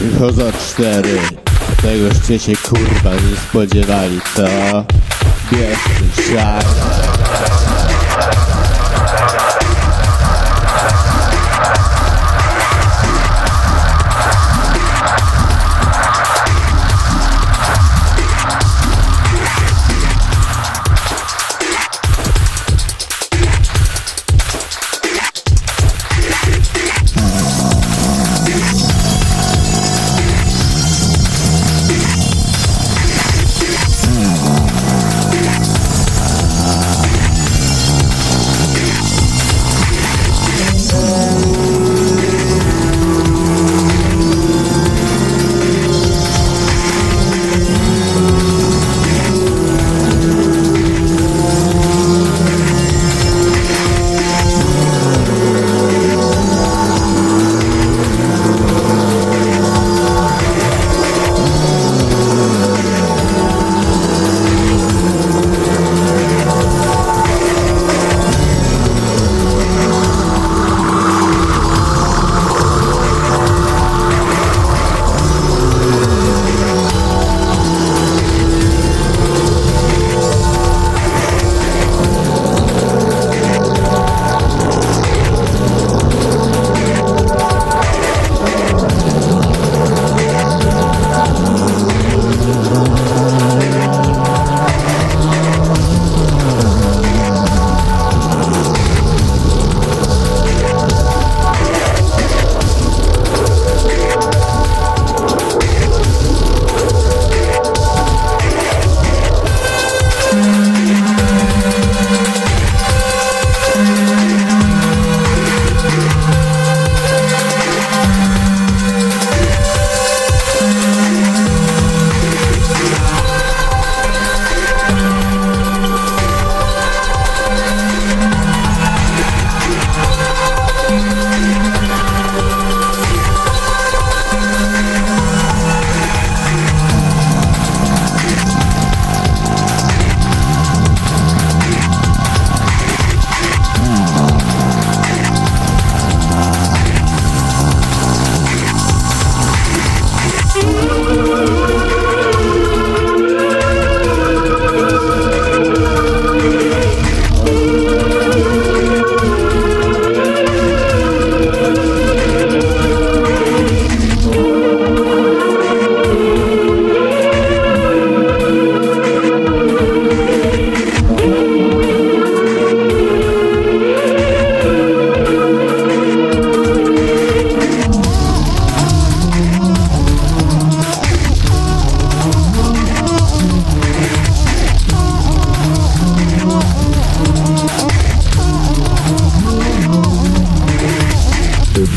Rychoza 4 Tegoście się kurwa nie spodziewali, co? Bierz ten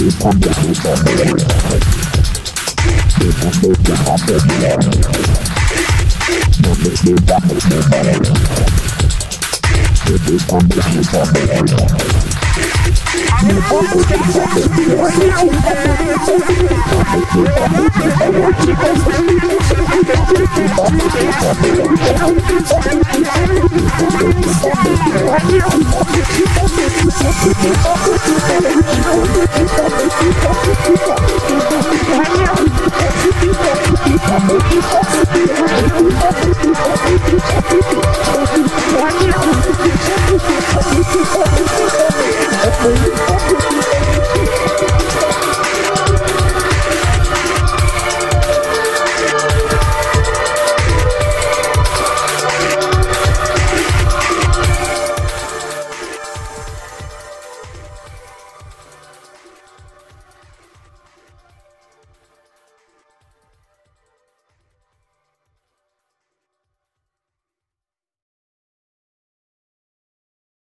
I'm gonna go to the hospital you.